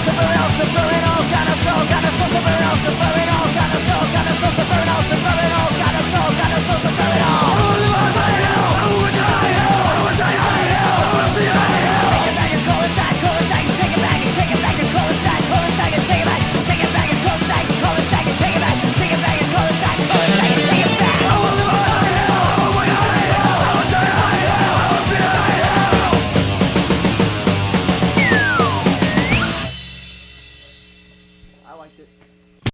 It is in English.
else, something else, something else, got us all, got us all, something else, something else. I liked it.